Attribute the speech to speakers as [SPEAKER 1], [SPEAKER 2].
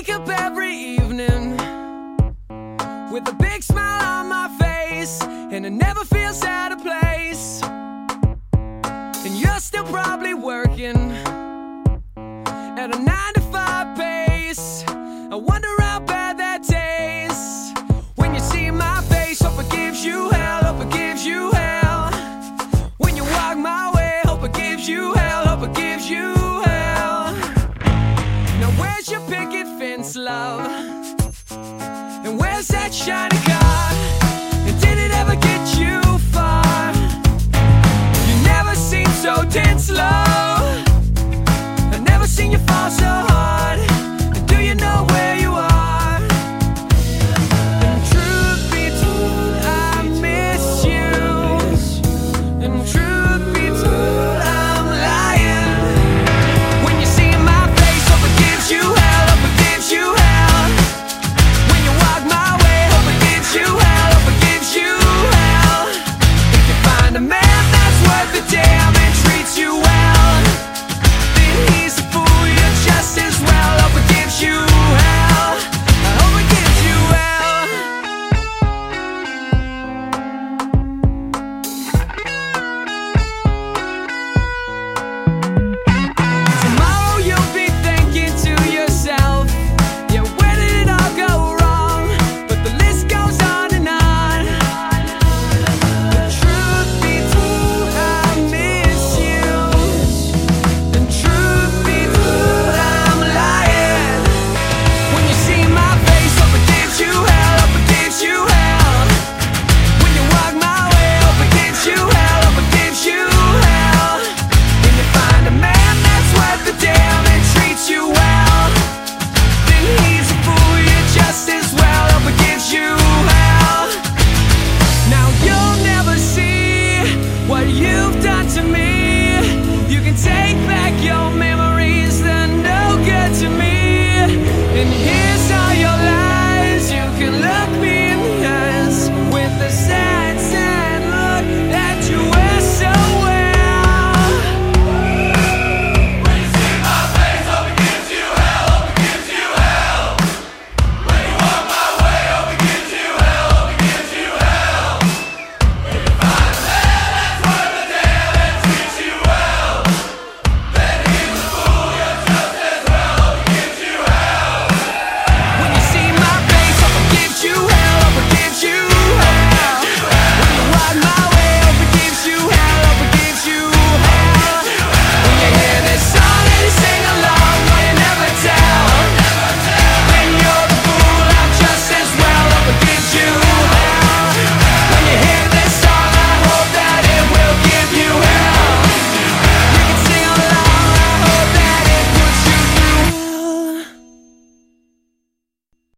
[SPEAKER 1] wake up every evening with a big smile on my face, and I never feel out of place. And you're still probably working at a nine to five pace. I wonder how bad that tastes when you see my face. Hope it gives you hell. Hope it gives you hell. When you walk my way, hope it gives you hell. Hope it gives you. Where's that